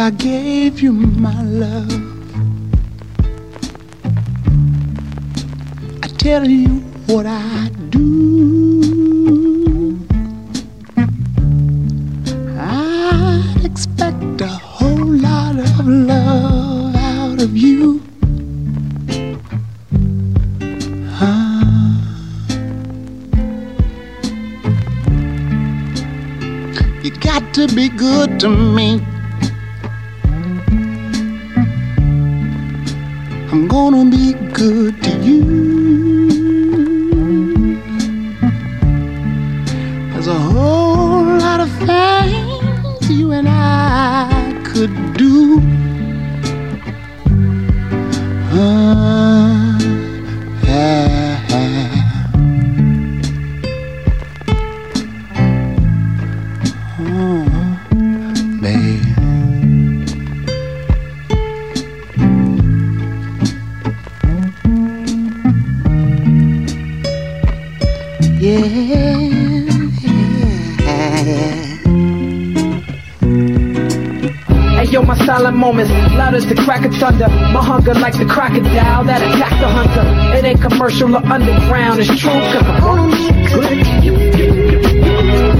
I gave you my love. I tell you what I do. I expect a whole lot of love out of you. You got to be good to me. I'm gonna be good to you. There's a whole lot of things you and I could do. Hey yo, my silent moments, loud as the crack of thunder. My hunger like the crocodile that attacked the hunter. It ain't commercial or underground, it's true.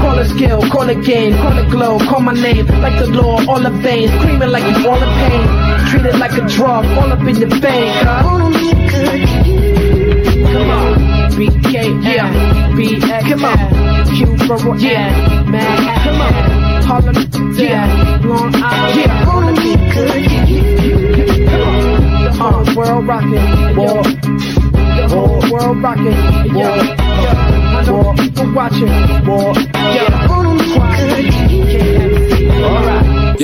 Call it skill, call it game, call it glow, call my name like the law, all the veins, screaming like you all in pain. Treat it like a drug, all up in your vein, yeah, BX, come on, Q yeah, man, come on, Harlem, yeah, Long Island, yeah, gonna be good. Come on, the whole uh. world rocking, war, the whole world rocking, I know people watching, war,